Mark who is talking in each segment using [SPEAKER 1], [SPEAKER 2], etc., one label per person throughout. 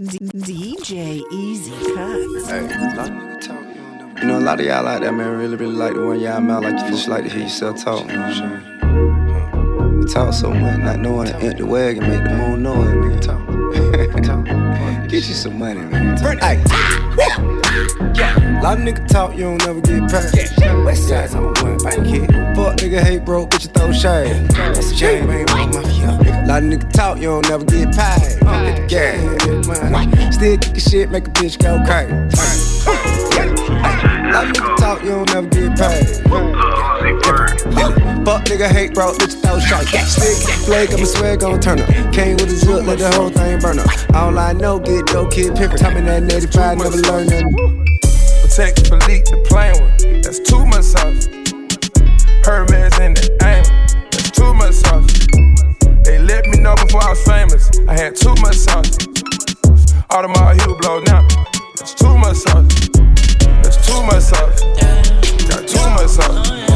[SPEAKER 1] DJ Eazy Cutz.
[SPEAKER 2] Hey, a lot of nigga talk, you know. A lot of y'all out there, man, really, really like the one y'all mouth like you just like to hear yourself talk. You know what I'm saying? You talk so much, not knowing an empty wagon make the moon noise, nigga. Talk. Get you some money, man. Hey. Yeah. Lot of nigga talk, you don't never get paid. Yeah. West side's on one bank kid. Fuck nigga hate broke, bitch you throw shade. That's a shame, ain't my mafia. Lot of nigga talk, you don't never get paid. Hit the gas, Still kick shit, make a bitch go crazy. Lot of nigga talk, you don't never get paid. Fuck nigga hate bro, bitch throw shot. Stick, flag, I'ma swag gon' turn up. Came with a zip, let the whole thing burn up. All I know, get dope, kid pimpin'. Tell me that 85, never learn nothing.
[SPEAKER 3] Protect leak the plane one. That's too much sauce. Hermes in the aim. That's too much sauce. They let me know before I was famous. I had too much sauce. Heel blow now. That's too much sauce. That's too much sauce. Got too much sauce.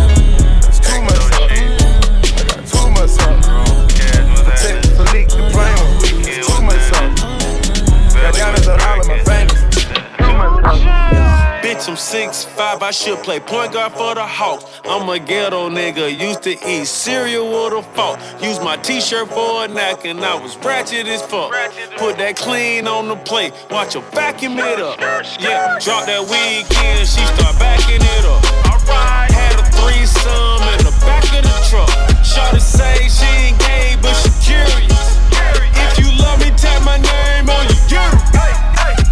[SPEAKER 3] Protect for leak the. That's too much sauce. Got diamonds on all of my fingers. Too much sauce.
[SPEAKER 4] Bitch, I'm 6'5, I should play point guard for the Hawks. I'm a ghetto nigga, used to eat cereal with a fork. Use my t-shirt for a neck and I was ratchet as fuck. Put that clean on the plate, watch her vacuum it up. Yeah, drop that weekend, she start backing it up. Had a threesome back of the truck. Shawty say she ain't gay, but she curious. If you love me, tap my name on your.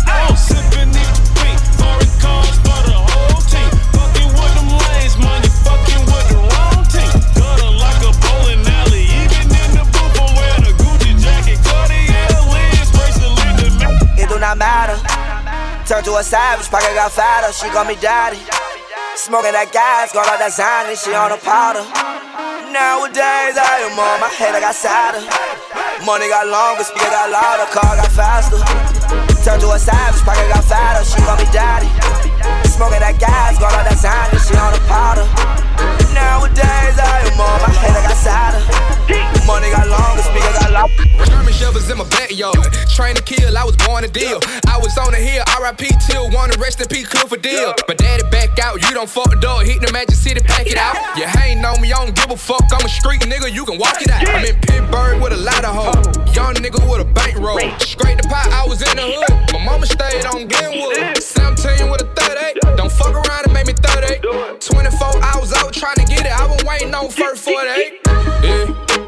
[SPEAKER 4] I'm sipping it pink, foreign cars for the whole team. Fucking with them lanes, fucking with the wrong team. Gutter like a bowling alley, even in the booth I'm wearing a Gucci jacket, Cartier lens, bracelet.
[SPEAKER 5] It do not matter. Turn to a savage, pocket got fatter, she call me daddy. Smoking that gas, got all that Zany, she on a powder. Nowadays I am on my head, I got sadder. Money got longer, speaker got louder, car got faster. Turn to a savage, pocket got fatter, she call me daddy. Smoking that gas, got all that Zany, she on a powder. Nowadays I am on my head, I got sadder. Money got longer, speaker got louder.
[SPEAKER 6] German shovels in my backyard. Train to kill, I was born to deal. I was on the hill, RIP till one rest in peace, Clifford deal. My daddy back out, you don't fuck the door, hit the Magic City, pack it out. You hating on me, I don't give a fuck. I'm a street nigga, you can walk it out. I'm in Pittsburgh with a lot of hoes. Young nigga with a bankroll. Straight the pot, I was in the hood. My mama stayed on Glenwood. 17 with a 38. Don't fuck around and make me 38. 24 hours out trying to get it, I was waiting on first 48. Yeah.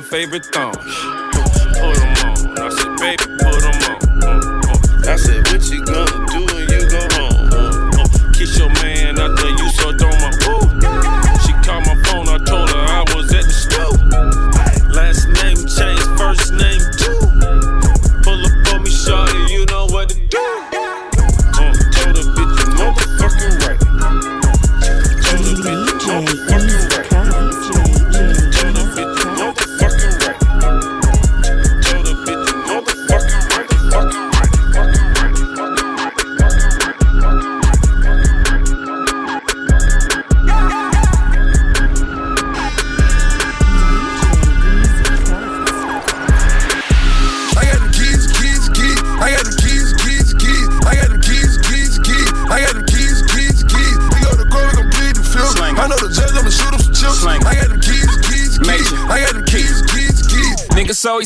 [SPEAKER 7] My
[SPEAKER 4] favorite thong.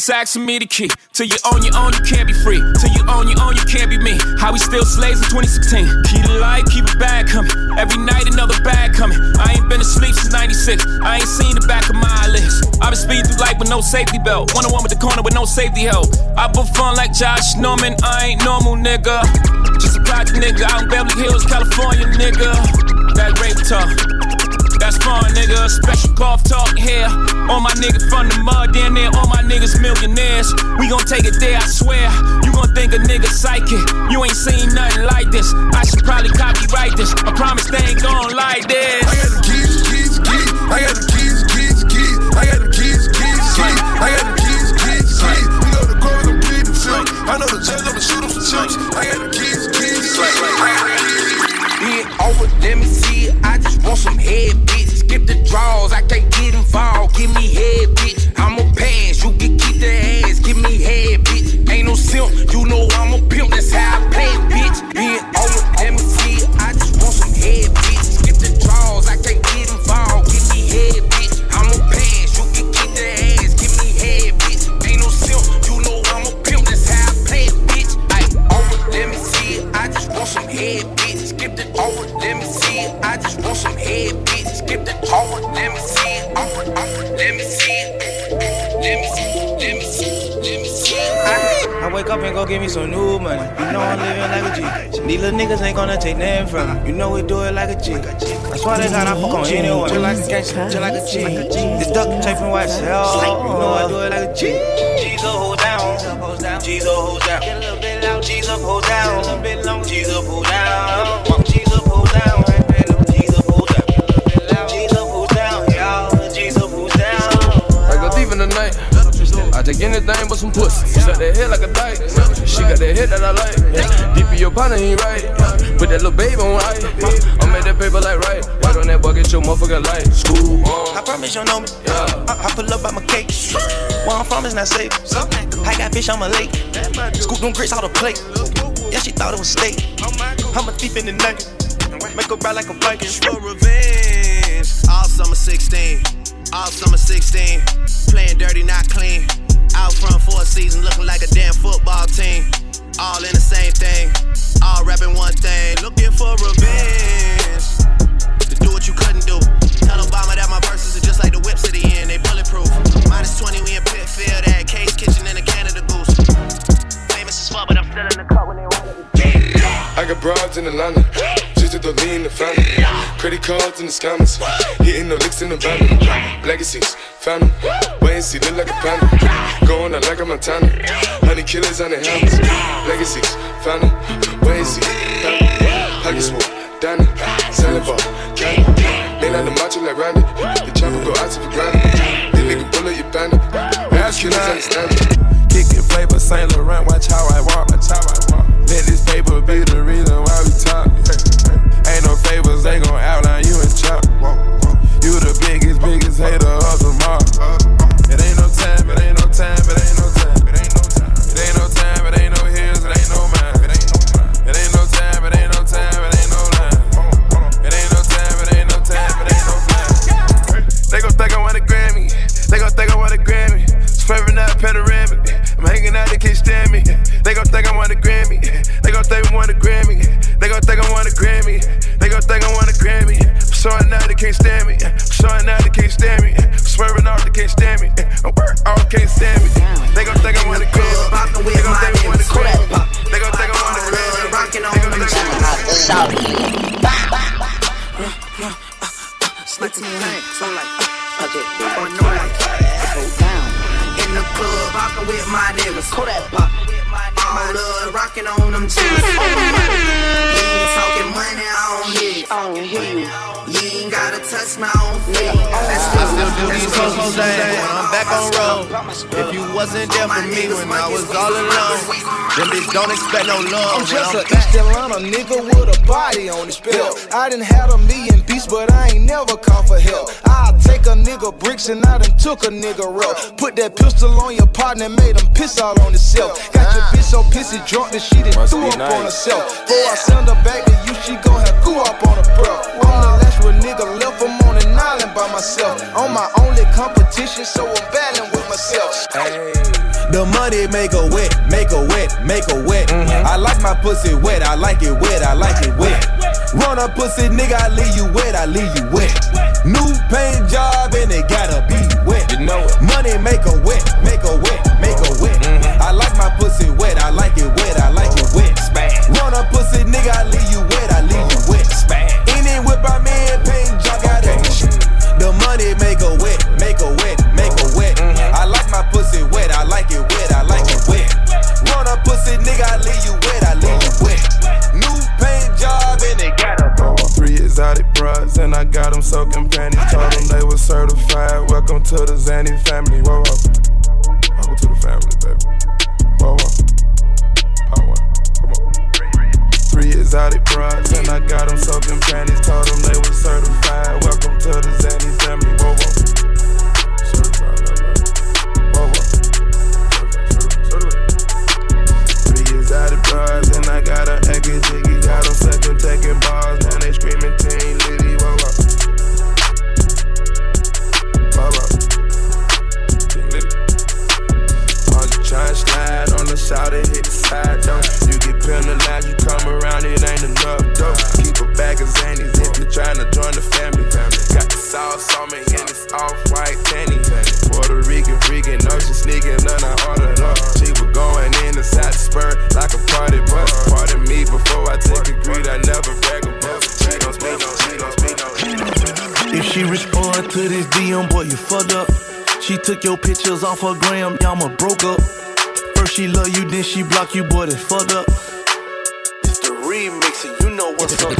[SPEAKER 8] Always asking me the key. Till you own your own, you can't be free. Till you own your own, you can't be me. How we still slaves in 2016. Keep the light, keep it bag coming. Every night another bag coming. I ain't been asleep since 96. I ain't seen the back of my eyelids. i been speeding through life with no safety belt. One on one with the corner with no safety help. I put fun like Josh Norman. I ain't normal, nigga. Just a project nigga in Beverly Hills, California, nigga. That rape talk. That's fun, nigga. Special golf talk here. All my niggas from the mud, then there. All my niggas millionaires. We gon' take it there, I swear. You gon' think a nigga psychic. You ain't seen nothing like this. I should probably copyright this. I promise they ain't gon' like this.
[SPEAKER 9] I got the keys, keys, keys. I got the keys, keys, keys. I got the keys, keys, keys. I got the keys, keys, keys. We go to court and plead the film. I know the judge, I'ma shoot him some chips. I got the keys, keys, keys. I got the keys.
[SPEAKER 10] Been over, let me see some head, bitch. Skip the draws, I can't get involved. Give me head, bitch. I'ma pass, you can keep the ass. Give me head, bitch. Ain't no simp, you know I'm a pimp. That's how I
[SPEAKER 11] wake up and go get me some new money. You know I'm living like a G. These little niggas ain't gonna take nothing from me. You know we do it like a G. I swear to God, I fuck on anyone. Just like a gangster, just like a G. The duck from white cell. You know I do it like a G. G's up, hold down. G's up, hold down. G's up, hold down. G's up, hold down.
[SPEAKER 9] Take anything but some pussy. Suck that head like a dyke. She got that head that I like. Deep in your partner, he right. Put that little baby on ice. I made that paper like right. Right on that bucket, your motherfucker light. School
[SPEAKER 11] uh.
[SPEAKER 9] I
[SPEAKER 11] promise you know me.
[SPEAKER 9] Yeah.
[SPEAKER 11] I, I pull up by my cake. Where I'm from is not safe. I got fish on my lake. Scoop them grits out the plate. Yeah, she thought it was steak. I'm a thief in the night. Make her ride like a bike.
[SPEAKER 12] for revenge. All summer 16, all summer 16. Playing dirty, not clean. Out front for a season, looking like a damn football team. All in the same thing, all rapping one thing. Looking for revenge. To do what you couldn't do. Tell Obama that my verses are just like the whips at the end, they bulletproof. Minus 20, we in Pitfield, at Case Kitchen in the Canada Goose. Famous as fuck, but I'm still in the cut when they run it.
[SPEAKER 9] I got broads in Atlanta. To lean the family. Credit cards in the scammers. Hitting the licks in the van. Legacies, family. Wait and see, look like a panda. Going out like a Montana. Honey killers on the helmets. Legacies, family. Wait and see, family. Pockets full, Danny. Selling ball, candy. They not the macho like Randy. The chopper go out to for granted. They nigga bullet your bandit. Ask killers understand it.
[SPEAKER 3] Kicking flavor Saint Laurent, watch how I walk, watch how
[SPEAKER 6] Atlanta nigga with a body on his belt. I done had a million beats, but I ain't never called for help. I'll take a nigga bricks and I done took a nigga rope. Put that pistol on your partner, and made him piss all on himself. Got your bitch so pissy drunk that she done threw up on herself. Before I send her back to you, she gon' have goo up on her bro. I'm the last real nigga left, I'm on an island by myself. I'm my only competition, so I'm battling with myself. Hey.
[SPEAKER 13] The money make a wet, make a wet, make a wet. Mm-hmm. I like my pussy wet, I like it wet, I like it wet. Run up pussy, nigga, I leave you wet, I leave you wet. New paint job and it gotta be wet. You know it. Money make a wet, make a wet, make a wet. Mm-hmm. I like my pussy wet,
[SPEAKER 3] soaking panties. Told them they were certified. Welcome to the Zanny family. Whoa, whoa. Welcome to the family, baby. Whoa, whoa. Power. Come on. Three exotic bras and I got them soaking panties. Told them they were certified. Welcome to the Zanny family. Whoa, whoa. Certified, whoa, whoa. Three exotic bras and I got a eggy jiggy. Got them second taking bars.
[SPEAKER 12] Took your pictures off her gram, y'all ma broke up. First she love you, then she block you, boy, that's fucked up. It's the remix, and you know what's up.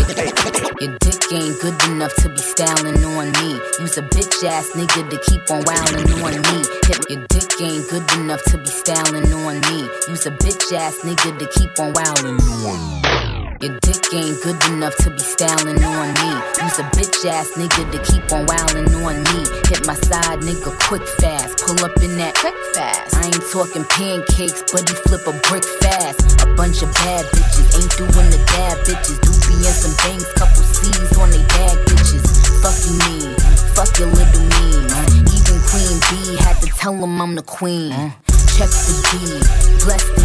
[SPEAKER 14] Your dick ain't good enough to be styling on me. Use a bitch ass nigga to keep on wildin' on me. Hit your dick ain't good enough to be styling on me. Use a bitch ass nigga to keep on wildin' on me. Your dick ain't good enough to be styling on me. You's a bitch ass nigga to keep on wildin' on me. Hit my side nigga quick fast. Pull up in that quick fast. I ain't talking pancakes, but he flip a brick fast. A bunch of bad bitches ain't doing the dab bitches. Doobie and some bangs, couple C's on they bag bitches. Fuck you mean, fuck your little mean. Even Queen B had to tell him I'm the queen. Check the D, blessed indeed.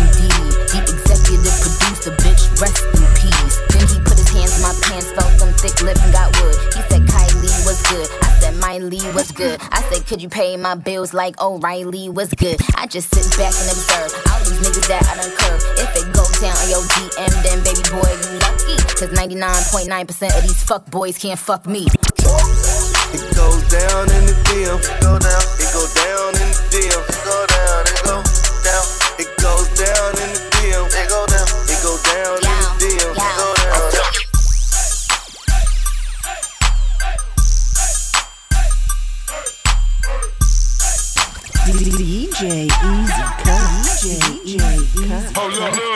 [SPEAKER 14] The executive producer, bitch, rest in peace. Then he put his hands in my pants, felt them thick lips and got wood. He said Kylie was good. I said Miley was good. I said, could you pay my bills like O'Reilly was good? I just sit back and observe all these niggas that I done curve. If it go down on your DM, then baby boy, you lucky. Cause 99.9% of these fuck boys can't fuck me.
[SPEAKER 12] It goes down in the DM. Go down. It go down in the DM.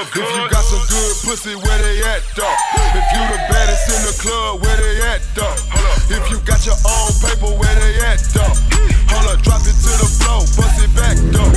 [SPEAKER 3] Up, if you got some good pussy, where they at, though? If you the baddest in the club, where they at, though? If you got your own paper, where they at, though? Hold up, drop it to the floor, bust it back, though.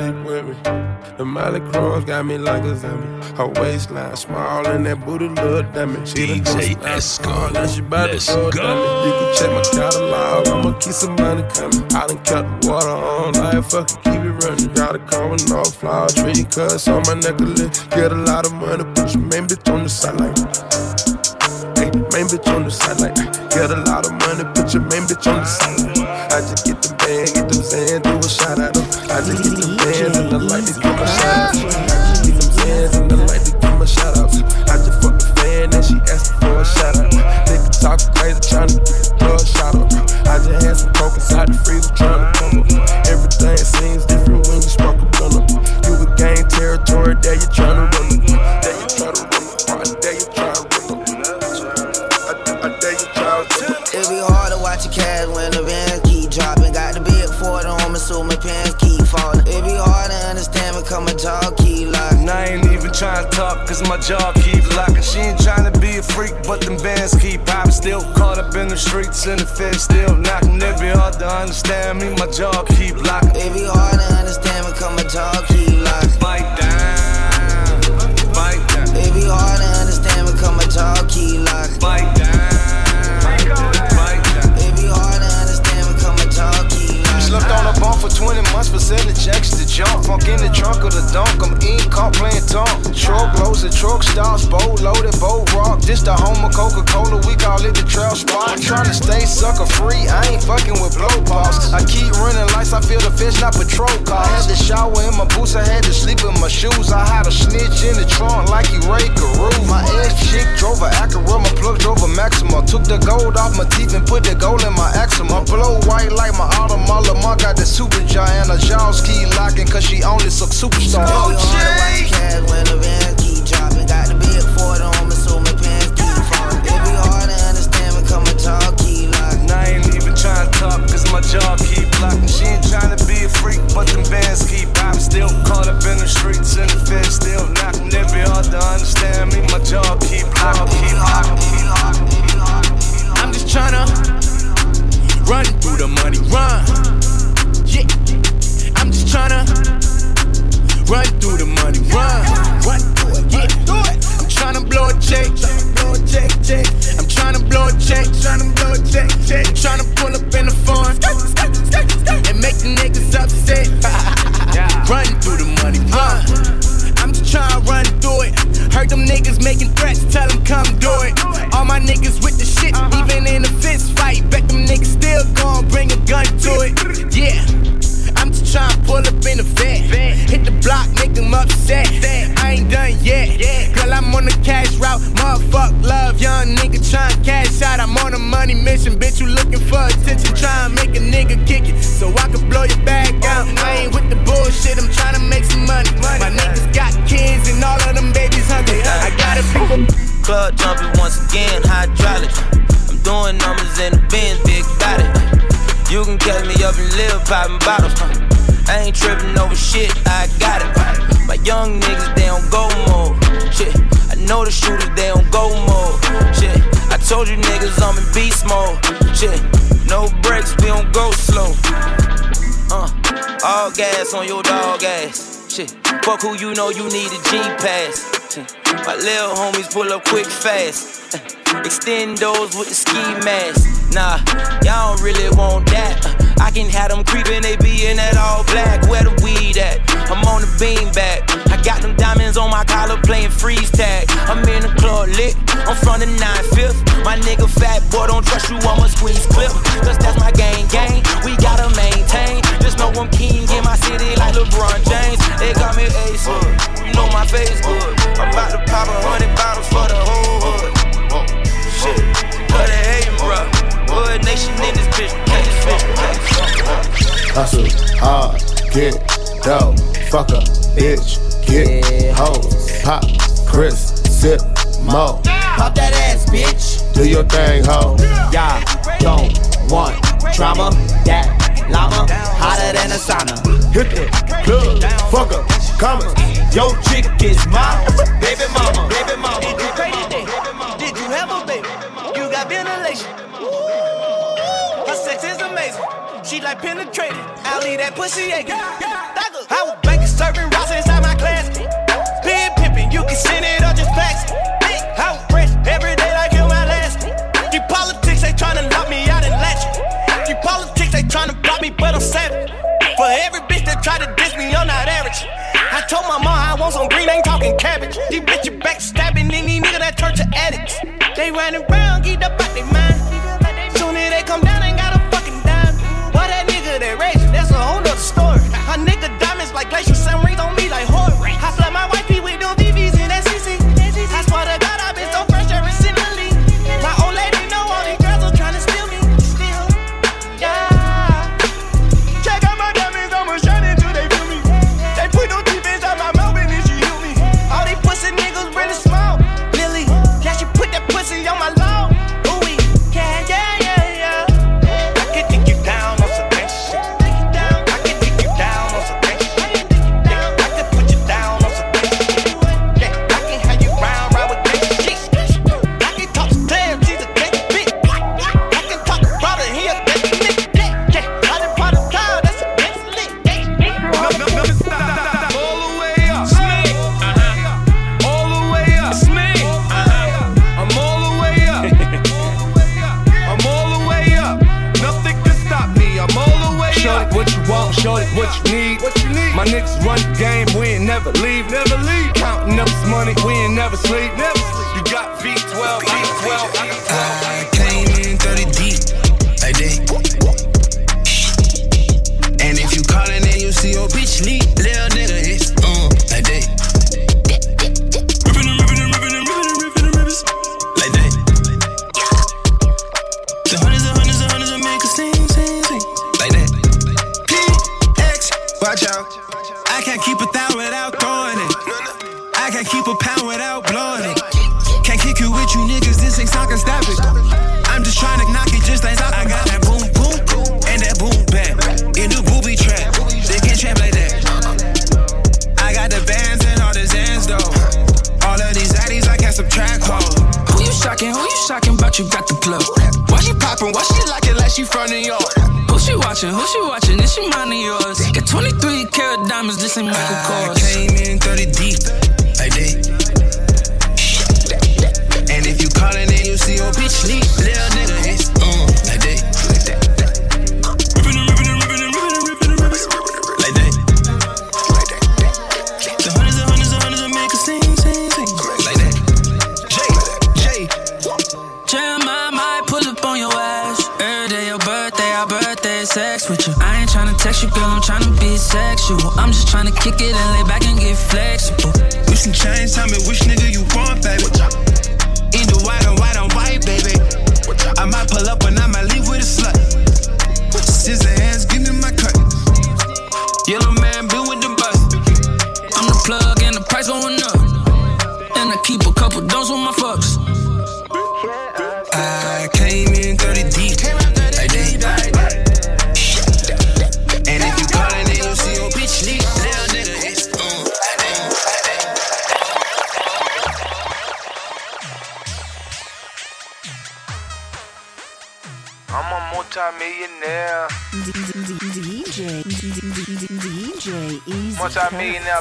[SPEAKER 3] Love with me. The Miley Cross got me like a zombie. Her waistline small and that booty look dummy. She DJ Esco, now she bout to go dummy. You can check my catalog, I'ma keep some money coming. I done cut the water on, like fucking keep it running. Got a car with no flower, treaty cuss on my necklace. Get a lot of money, put your main bitch on the sideline. Hey, main bitch on the sideline. Get a lot of money, put your main bitch on the sideline. I just get the bag, get them sand, do a shot at them. I just get them bands and I like to give my shout outs. I just get them bands and I like to give my shout outs. I just fuck the fan and she asked for a shout out. Nigga talk crazy, tryna get the blood shot up. I just had some coke inside the freezer tryna come up. Everything seems different when you spark a blunt up. You would gain territory, there you tryna run
[SPEAKER 6] even trying to talk, cause my jaw keep locking. She ain't trying to be a freak, but them bands keep popping. Still caught up in the streets and the feds still knocking. It be hard to understand me, my jaw keep locking.
[SPEAKER 15] It be hard to understand because my jaw keep locked.
[SPEAKER 6] Bite down, bite down.
[SPEAKER 15] It be hard to understand because my jaw keep locked.
[SPEAKER 6] Bite down, 20 months for selling checks to jump. Funk in the trunk of the dunk, I'm in, caught playing tongue. Truck loads and truck stops, bow loaded, bow rock. This the home of Coca Cola, we call it the trail spot. Trying to stay sucker free, I ain't fucking with blow pops. I keep running lights, I feel the fish, not patrol cars. I Had to shower in my boots, I had to sleep in my shoes. I had a snitch in the trunk like he Ray Carew. My ex chick drove a Acura, my plug drove a Maxima. Took the gold off my teeth and put the gold in my axima. Blow white like my Audemars Lamar got the super giant. Her jaws keep locking cause she only suck superstar.
[SPEAKER 15] It be hard watch cash when the bands keep dropping. Got the big Ford on me, so my pants keep falling. It be hard to understand because my jaw keep locked.
[SPEAKER 6] And I ain't even trying to talk, cause my jaw keep locking. She ain't trying to be a freak, but them bands keep popping. Still caught up in the streets and the feds still knocking. It be hard to understand me, my jaw keep locking. Keep locking.
[SPEAKER 16] I'm just tryna run through the money, run. Yeah, I'm just tryna run through the money, run. Run through it, yeah. I'm tryna blow a check, blow a check, check. I'm tryna blow a check, tryna blow a check, check. I'm tryna pull up in the phone and make the niggas upset. Run through the money, run. I'm just tryna run through it. Heard them niggas making threats, tell them come do it. All my niggas with the shit, uh-huh. even in a fist fight. Bet them niggas still gon' bring a gun to it. Yeah. I'm just tryna pull up in the vet. Hit the block, make them upset.
[SPEAKER 17] Club jumping once again, hydraulic. I'm doing numbers in the bins, big body. You can catch me up in live popping bottles. I ain't tripping over shit, I got it. My young niggas, they don't go mode. Shit, I know the shooters, they don't go mode. Shit, I told you niggas I'm in beast mode. Shit, no brakes, we don't go slow. Uh, all gas on your dog ass. Shit, fuck who you know you need a G pass. My little homies pull up quick fast. Extend those with the ski mask. Nah, y'all don't really want that. I can have them creeping, they be in that all black. Where the weed at? I'm on the bean bag. I got them diamonds on my collar playing freeze tag. I'm in the club lit, I'm from the 9 fifth. My nigga fat boy, don't trust you, I'ma squeeze clip. Cause that's my gang gang, we gotta maintain. Just know I'm king in my city like LeBron James. They got me ace you know my face good. I'm about to pop a hundred bottles for the whole hood. Shit, cut it, hey, bro. Hood nation in this bitch, can't
[SPEAKER 18] Hustle hard, get dough. Fuck a bitch, get yeah. hoes. Pop, Chris, sip, mo.
[SPEAKER 19] Pop that ass, bitch.
[SPEAKER 18] Do your thing, ho.
[SPEAKER 19] Y'all don't want trauma. That llama hotter than a sauna.
[SPEAKER 18] Hit the club, fuck her, commas.
[SPEAKER 19] Yo, chick is my baby mama, baby mama.
[SPEAKER 11] Baby mama. Did you have a baby? You got ventilation she like penetrated. I leave that pussy aching. I was banking, serving rocks inside my class. Been pimping, you can send it or just fax. I was fresh every day like in my last. You politics, they tryna lock me out and latch. You politics, they tryna block me, but I'm savage. For every bitch that try to diss me, I'm not average. I told my mom I want some green, ain't talking cabbage. These bitches backstabbing, and these niggas that turn to addicts. They running around, get up out their mind.
[SPEAKER 6] now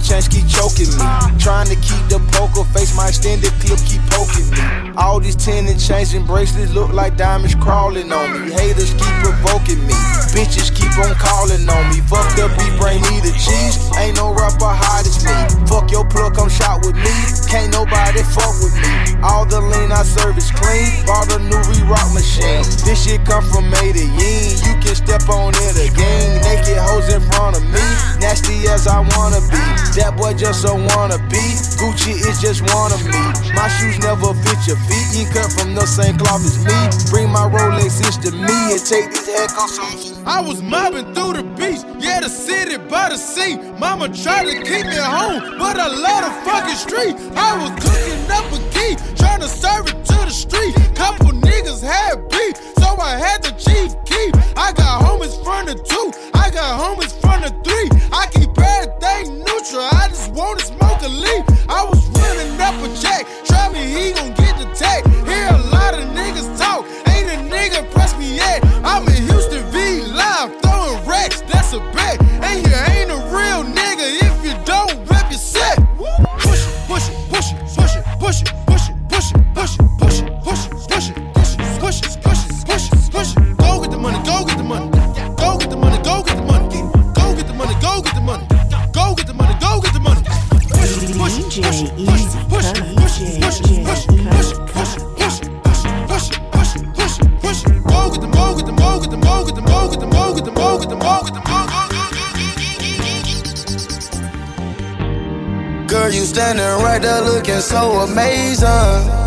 [SPEAKER 6] keep choking me. Trying to keep the poker face, my extended clip keep poking me. All these tenant chains and bracelets look like diamonds crawling on me. Haters keep provoking me. Bitches keep on calling on me. Fuck up beef, bring me the cheese. Ain't no rapper hot as me. Fuck your plug, come shot with me. Can't nobody fuck with me. All the lean I serve is clean. Bought a new re-rock machine. This shit come from yin. You can step on it again. Naked hoes in front of me. Nasty as I wanna be. That boy just a wanna be. Gucci is just one of me. My shoes never fit your feet. You cut from the same cloth as me. Bring my Rolex to me and take these.
[SPEAKER 1] I was mobbing through the beach, yeah, the city by the sea. Mama tried to keep me home, but I love the fucking street. I was cooking up a key, trying to serve it to the street. Couple niggas had beef, so I had the chief keep. I got homies from the two, I got homies from the three. I keep everything neutral, I just wanna smoke a leaf. I was running up a check, try me, he gon' get the tag. Hear a lot of niggas talk, ain't a nigga press me yet. I'm in a bet. And you ain't a real nigga if you don't rep your set. Push it, push it, push it, push it, push it,
[SPEAKER 3] so amazing.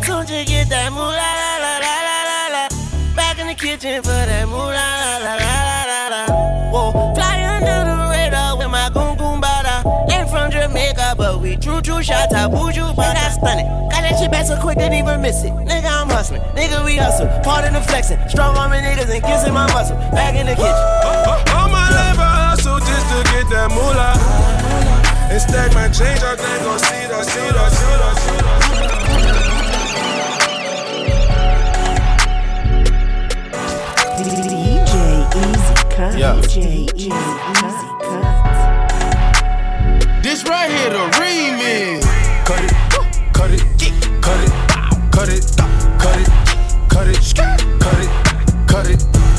[SPEAKER 20] Let's come to get that moolah la la la la la la. Back in the kitchen for that moolah la la la la la la. Whoa, fly under the radar with my goon goon bada. Ain't from Jamaica, but we true true shots out buju, but I stun it. Got that shit back so quick, didn't even miss it. Nigga, I'm hustling. Nigga, we hustle. Part in the flexing. Strong arming niggas and kissing my muscle. Back in the kitchen.
[SPEAKER 21] Uh, uh, all my life, I hustle just to get that moolah. And stack my change up, then go see that, see that, see that, see that.
[SPEAKER 22] Cut.
[SPEAKER 21] Yeah.
[SPEAKER 22] DJ Cut.
[SPEAKER 21] This right here, the remix. Cut it, cut it, cut it, cut it, cut it, cut it, cut it, cut it. Them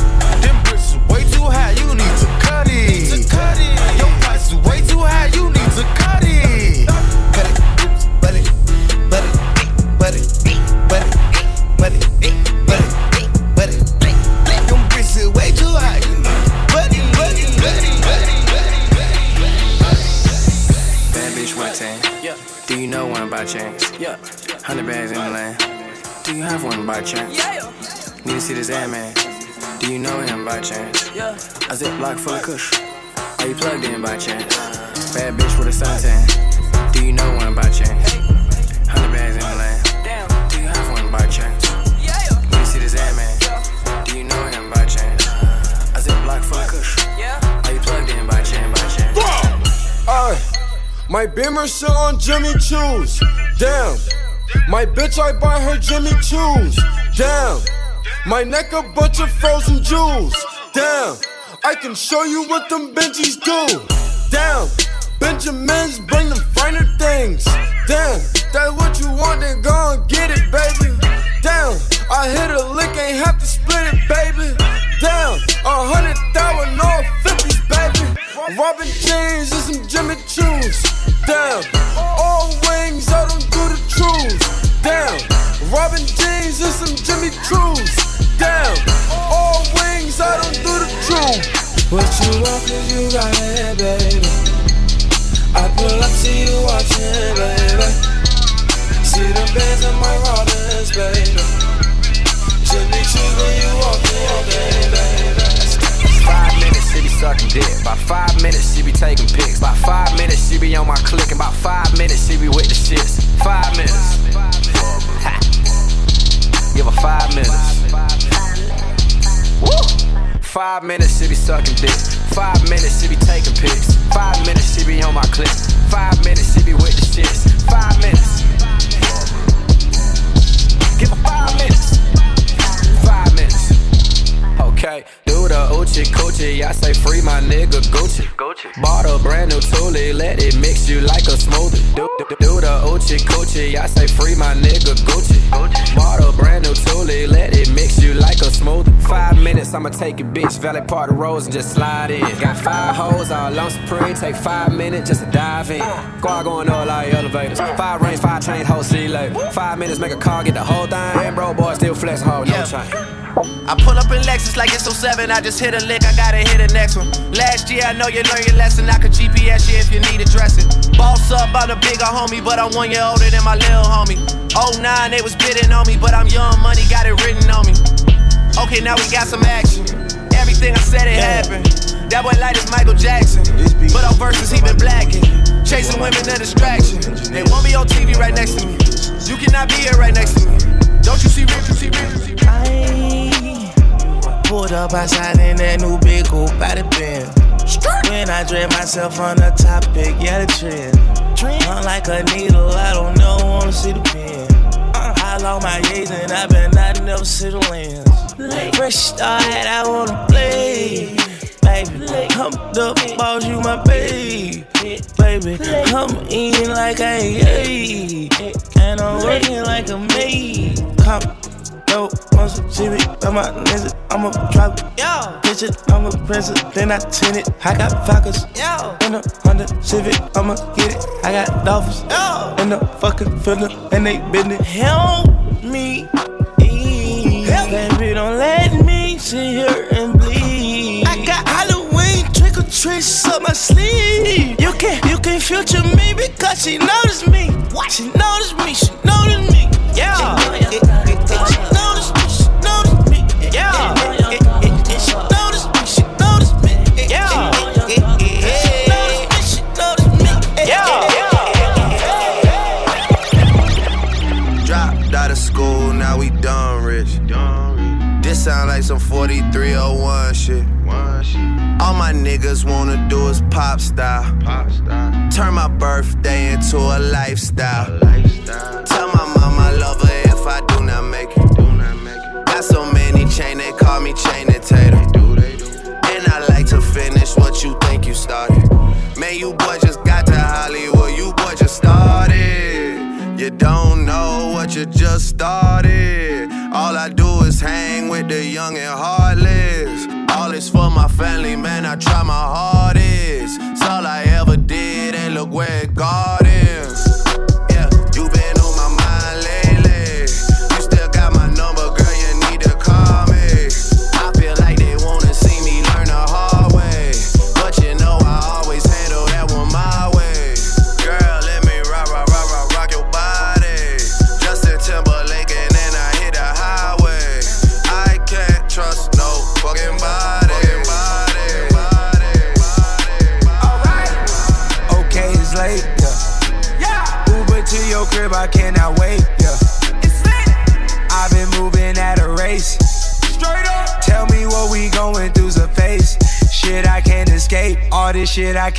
[SPEAKER 23] by chance? Yeah. Hundred bags in the land. Do you have one by chance? Yeah. Need to see this ad man. Do you know him by chance? Yeah. A ziplock full of kush. Are you plugged in by chance? Bad bitch with a suntan. Do you know one by chance?
[SPEAKER 21] My Beamer sit on Jimmy Choo's. Damn. My bitch, I buy her Jimmy Choo's. Damn. My neck a bunch of frozen jewels. Damn. I can show you what them Benjis do. Damn. Benjamins bring them finer things. Damn. That's what you want, then go and get it, baby. Damn. I hit a lick, ain't have to split it, baby. Damn. A hundred thousand, baby.
[SPEAKER 24] Robin jeans and some Jimmy Choos. Damn. All wings, I don't do the trues. Damn. Robin jeans and some Jimmy Choos. Damn. All wings, I don't do the trues.
[SPEAKER 23] What you want, cause you got it, baby. I pull up, see you watching, baby. See the bands in my Robins, baby. Jimmy Choos when you walk in, baby.
[SPEAKER 25] Sucking dick. About five minutes, she be taking pics. About five minutes, she be on my click. And about five minutes, she be with the shits. Five minutes. Give her five minutes. Woo. Five minutes, she be sucking dick. Five minutes, she be taking pics. Five minutes, she be on my clip. Five minutes, she be with the shits. Five minutes. Give her five minutes. Five minutes. Okay, do the Uchi Coochie. I say free my nigga Gucci. Gucci. Bought a brand new Thule, let it mix you like a smoothie. Do, do, do the Uchi Coochie. I say free my nigga Gucci. Gucci. Bought a brand new Thule, let it mix you like a smoothie. Five minutes, I'ma take it, bitch. Valley Park the roads and just slide in. Got five hoes all on Supreme. Take five minutes just to dive in. Squad going all like elevators. Five range, five chains, whole see later. Five minutes, make a car, get the whole thing. Bro, boy, still flex hard, no chain.
[SPEAKER 26] I pull up in Lexus like it's 07. I just hit a lick, I gotta hit the next one. Last year, I know you learned your lesson. I could GPS you if you need a addressing. Boss up, I'm a bigger homie, but I'm one year older than my little homie. 09, they was bidding on me, but I'm young money, got it written on me. Okay, now we got some action. Everything I said, it happened. That boy light is Michael Jackson. But on verses, he been blacking. Chasing women, a distraction. They want me on TV right next to me. You cannot be here right next to me. Don't you see rich? You see rich?
[SPEAKER 11] I pulled up outside in that new big old body bin. When I dread myself on the topic, yeah, the trend. I'm like a needle, I don't know, wanna see the pin. I lost my gaze and I've been, I never see the lens. Fresh start, that I wanna play. Baby, I'm the boss, you my babe. Baby, I'm eating like I ate. And I'm working like a maid. Come Yo, once you see me, I'm I'm a drop. Yo, bitch it, I'm a president, then I tint it. I got Falcons. Yo, in a Honda Civic, I'ma get it. I got Dolphins. Yo, in the fucking filler, and they been it. Help me, Help. baby, don't let me sit here and bleed. I got Halloween trick or treats up my sleeve. You can, you can future me because she noticed me. What? She noticed me, she noticed me. Yeah. She,
[SPEAKER 12] some 4301 shit. All my niggas wanna do is pop style. Turn my birthday into a lifestyle. Tell my mama I love her if I do not make it. Got so many chain, they call me chain and tater. And I like to finish what you think you started. Man, you boy just got to Hollywood, you boy just started. You don't know what you just started. All I do is hang with the young and heartless. All is for my family, man. I try my hardest. It's all I ever did, and look where it got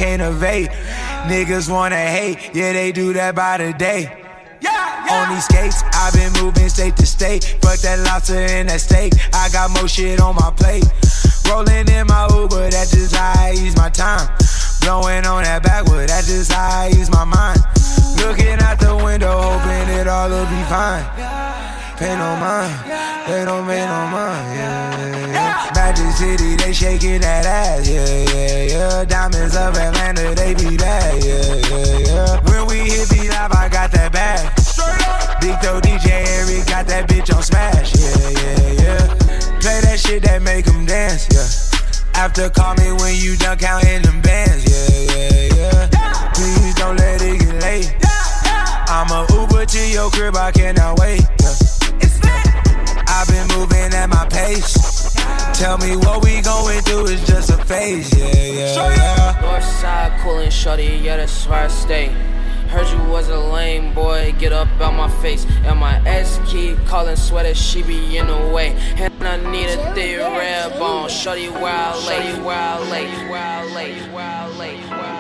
[SPEAKER 12] can't
[SPEAKER 27] evade. Niggas wanna hate, yeah, they do that by the day. On these skates, I've been moving state to state. Fuck that lobster and that steak. I got more shit on my plate. Rolling in my Uber, that's just how I use my time. Blowing on that backwood, that's just how I use my mind. Looking out the window, hoping it all will be fine. pay no mind. They don't pay no mind, yeah, yeah. Magic City, they shaking that ass, yeah, yeah, yeah. Diamonds of Atlanta, they be bad, yeah, yeah, yeah. When we hit beat live, I got that bag. Big Toe DJ Eric got that bitch on smash, yeah, yeah, yeah. Play that shit that make them dance, yeah. After call me when you done counting them bands, yeah, yeah, yeah. Please don't let it get late. I'ma Uber to your crib, I cannot wait. Yeah. I've been moving at my pace. Tell me what we going through is just a phase, yeah, yeah, yeah.
[SPEAKER 28] North side coolin' shorty, yeah, that's where I stay. Heard you was a lame boy, get up out my face. And my ex keep calling sweater, she be in the way. And I need a thick red bone, shorty where I lay, where I lay, where I lay, where I lay, where I lay.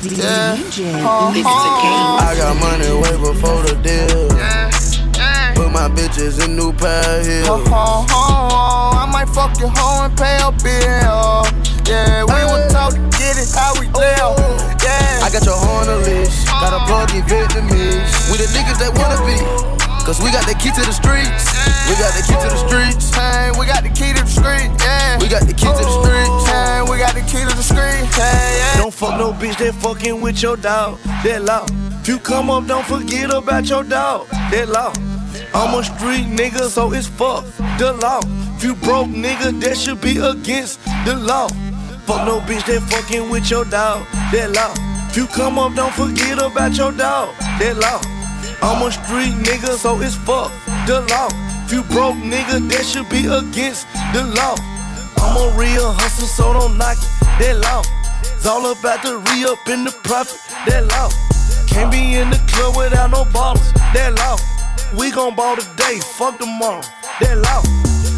[SPEAKER 1] Yeah.
[SPEAKER 29] Uh-huh. I got money way before the deal. Put my bitches in new pair heels.
[SPEAKER 16] Uh-huh. I might fuck your hoe and pay a bill. Yeah, we will talk to get it how we live. Yeah.
[SPEAKER 29] I got your hoe on the leash. Got a plug in Vietnamese. We the niggas that wanna be. Cause we got the key to the streets. We got the key to the streets.
[SPEAKER 16] Hey, we got the key to the street. Yeah.
[SPEAKER 29] We got the key to the streets.
[SPEAKER 16] Hey, we got the key to the street. Hey, yeah. Don't fuck no bitch that fucking with your dog. That law. If you come up, don't forget about your dog. That law. I'm a street nigga, so it's fuck the law. If you broke nigga, that should be against the law. Fuck no bitch that fucking with your dog. That law. If you come up, don't forget about your dog. That law. I'm a street nigga, so it's fuck the law. If you broke nigga, that should be against the law. I'm a real hustler, so don't knock it. That law. It's all about the re up in the profit. That law. Can't be in the club without no bottles. That law. We gon' ball today, fuck tomorrow. That law.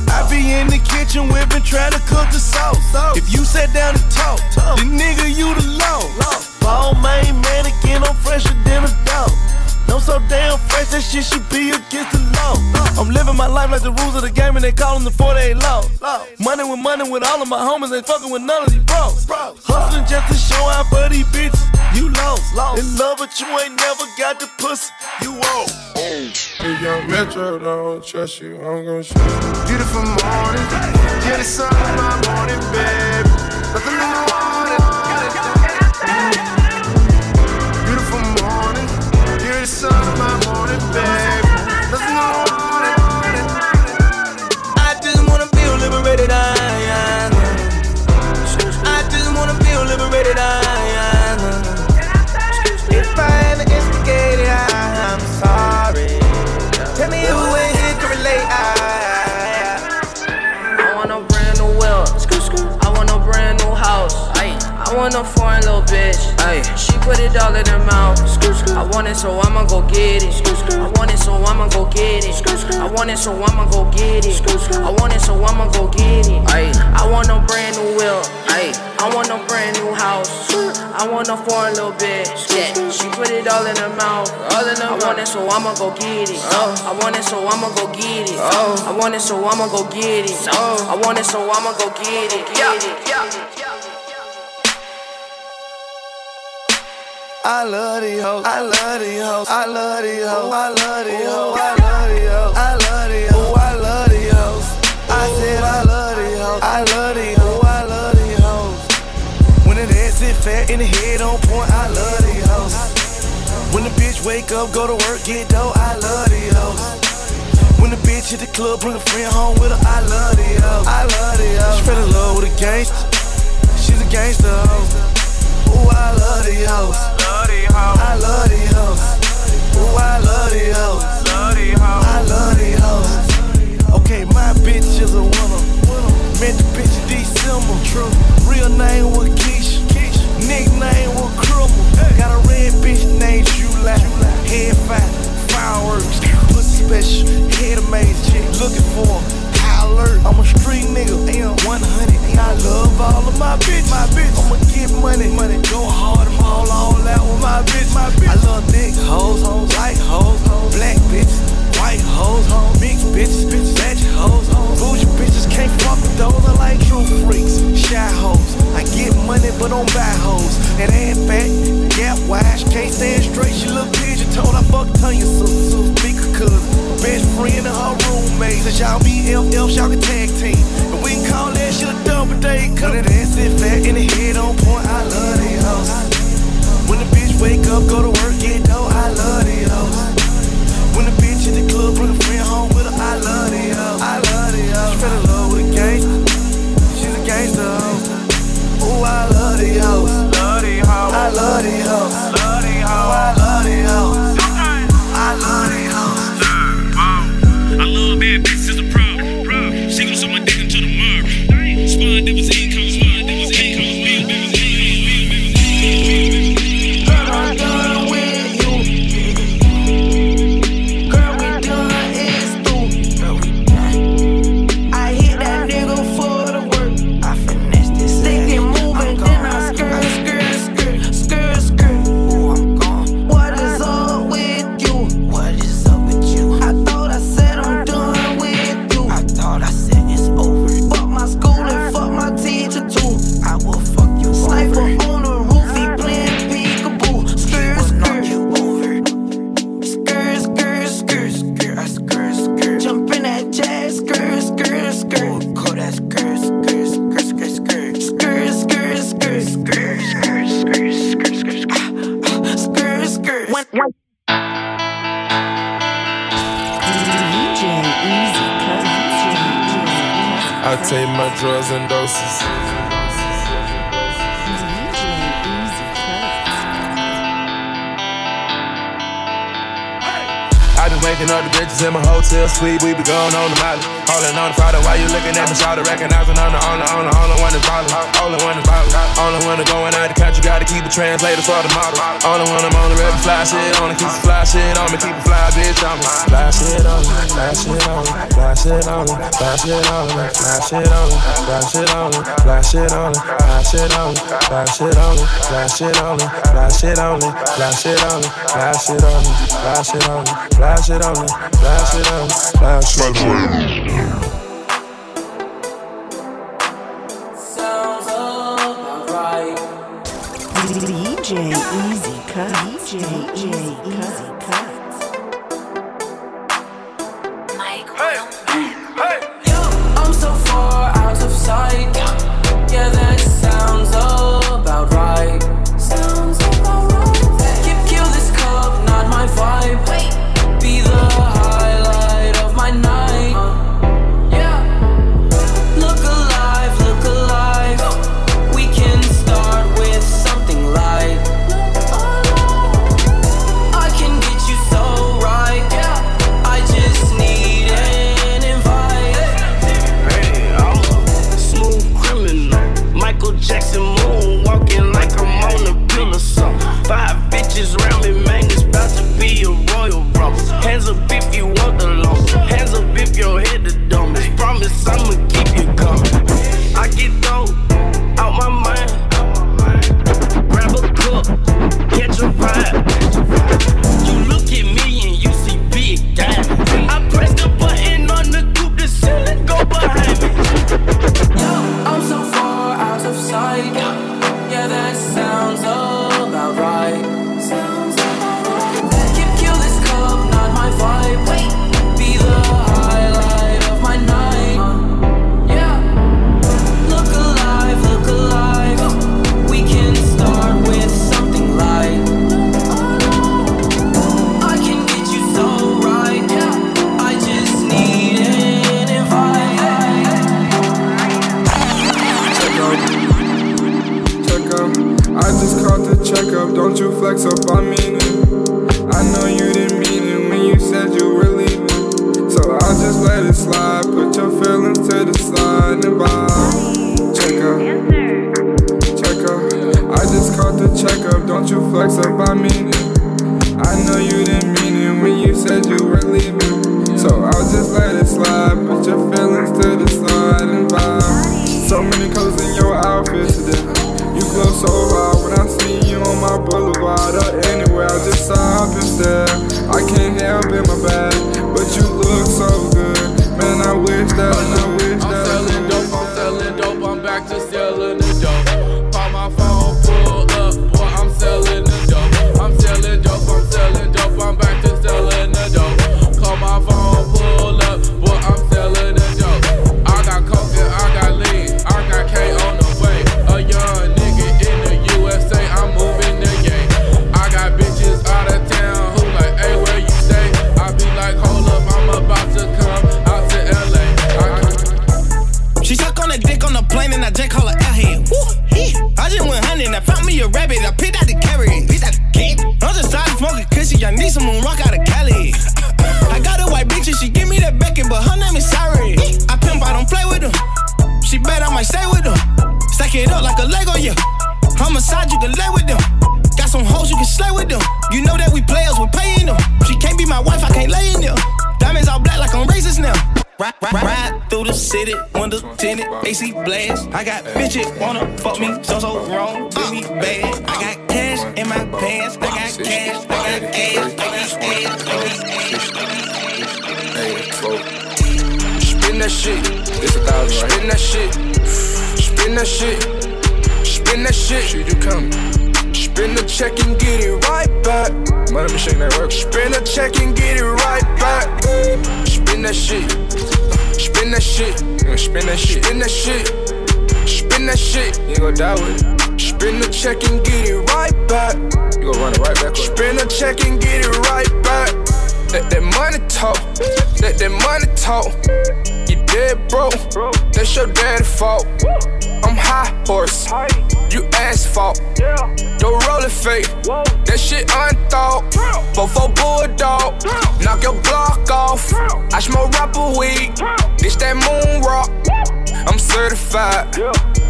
[SPEAKER 16] I be in the kitchen whipping, trying to cook the sauce. If you sat down and talk, the nigga you the law. Ball main mannequin, I'm fresher than a dog. I'm so damn fresh, that shit should be against the law. I'm living my life like the rules of the game, and they callin' the 48 law. Money with money with all of my homies, ain't fucking with none of these bros. Hustling just to show out for these bitches. You lost, in love, but you ain't never got the pussy. You owe.
[SPEAKER 21] If young Metro don't trust you, I'm gonna shoot you.
[SPEAKER 16] Beautiful morning, yeah, the sun in my morning, baby. Nothing in the I
[SPEAKER 28] want a foreign little bitch. Ay. She put it all in her mouth. I want it, so I'ma go get it. I want it, so I'ma go get it. I want it, so I'ma go get it. I want it, so I'ma go get it. Ay. I want a brand new wheel. Ay. I want a brand new house. I want a foreign little bitch. Yeah. She put it all in her mouth. All in her I want it, so I'ma go get it. I want it, so I'ma go get it. I want it, so I'ma go get it. I want it, so I'ma go get it. Get it.
[SPEAKER 16] I love these hoes. I love these hoes. I love these hoes. I love these hoes. I love these hoes. I love these hoes. I love these hoes. I said I love these hoes. I love these hoes. I love these hoes. When it ass sit fat in the head on point, I love these hoes. When the bitch wake up, go to work, get dough, I love these hoes. When the bitch hit the club, bring a friend home with her, I love these hoes. I love these hoes. She fell in love with a gangster. She's a gangster hoe. Ooh, I love these hoes. I love these hoes. Ooh, I love these hoes. I love these hoes. Okay, my bitch is a winner. Met the bitch in December. True. Real name was Keisha. Nickname was Crumble. Got a red bitch named July. Head fat, fireworks. Pussy special, head amazing. Looking for high alert. I'm a street nigga, AM 100. I love all of my bitch, my bitch. I'ma get money, money. Go hard, I'm all, all out with my bitch, my bitch. I love thick hoes, hoes, light hoes, hoes, black bitch, white hoes, hoes, big bitches, bitch, fat hoes, hoes. Bougie bitches can't fuck with those. I like true freaks, shy hoes. I get money, but don't buy hoes. And ain't fat, gap wide, can't stand straight. She look pigeon Told I fucked Tanya, so, so, big cuz. Best friend in her room y'all be FF, y'all can tag team. And we can call that shit a double date. Cause it ass sit fat in the head on point. I love these hoes. When the bitch wake up, go to work, get dough. I love these hoes. When the bitch hit the club, bring a friend home with her. I love these hoes. I love these hoes. She fell in love with a gangster. She's a gangster hoe. Ooh, I love these hoes. Love these hoes. I love these hoes. Love these hoes. I
[SPEAKER 3] take my drugs and doses. I been waking up the bitches in my hotel suite. We be going on the molly. Holding on the product while you looking at me, shout recognizing I'm the only, only, only one that's ballin'. Only one that's ballin'. Only one that's going out the country, gotta keep a translator for the model. Only one I'm on the rep fly shit, only keep the fly shit on me, keep a fly bitch on me. Fly shit on me, fly shit on me, fly shit on me, fly shit on me, fly shit on me, fly shit on me, fly shit on me, fly shit on me, fly shit on me, fly shit on me, fly shit on me, fly shit on me, fly shit on me, fly shit on me, fly shit on me, fly Flash it on me,
[SPEAKER 1] flash it on me, flash it on me.
[SPEAKER 23] DJ Eazy Cutz. DJ Eazy Cutz.
[SPEAKER 30] squad up.
[SPEAKER 26] Blast. I got bitches wanna fuck me, so so wrong, do me bad. I got cash in my pants, I got cash, I got cash, I got cash.
[SPEAKER 21] Spin that shit. It's a thousand? Spin that shit. Spin that shit. Spin that shit. Shit, you come? Spin the check and get it right back. Money machine that work. Spin the check and get it right back. Spin that shit. Spin that shit. You gonna spin that shit. Spin that shit. Spin that shit. You gonna die with it. Spin the check and get it right back. You gonna run it right back. Spin the check and get it right back. Let that money talk. Let that money talk. You dead broke. That's your daddy fault. I'm high horse. You asphalt. Don't roll it fake. That shit unthought. Fofo bulldog. Knock your block off. I smoke rapper weed. This that moon rock. I'm certified.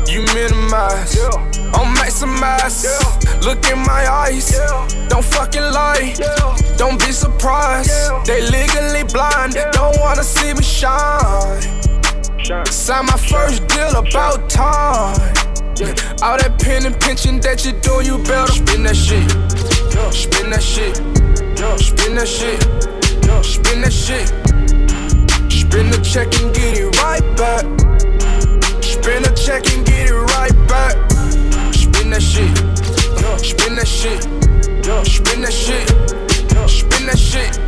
[SPEAKER 21] You minimize. I'm maximize. Look in my eyes. Don't fucking lie. Don't be surprised. They legally blind. Don't wanna see me shine. Sign my first deal about time. All that pen and pinching that you do, you better spin that shit. Spin that shit. Spin that shit. Spin that shit. Spin the check and get it right back. Spin the check and get it right back. Spin that shit. Spin that shit. Spin that shit. Spin that shit.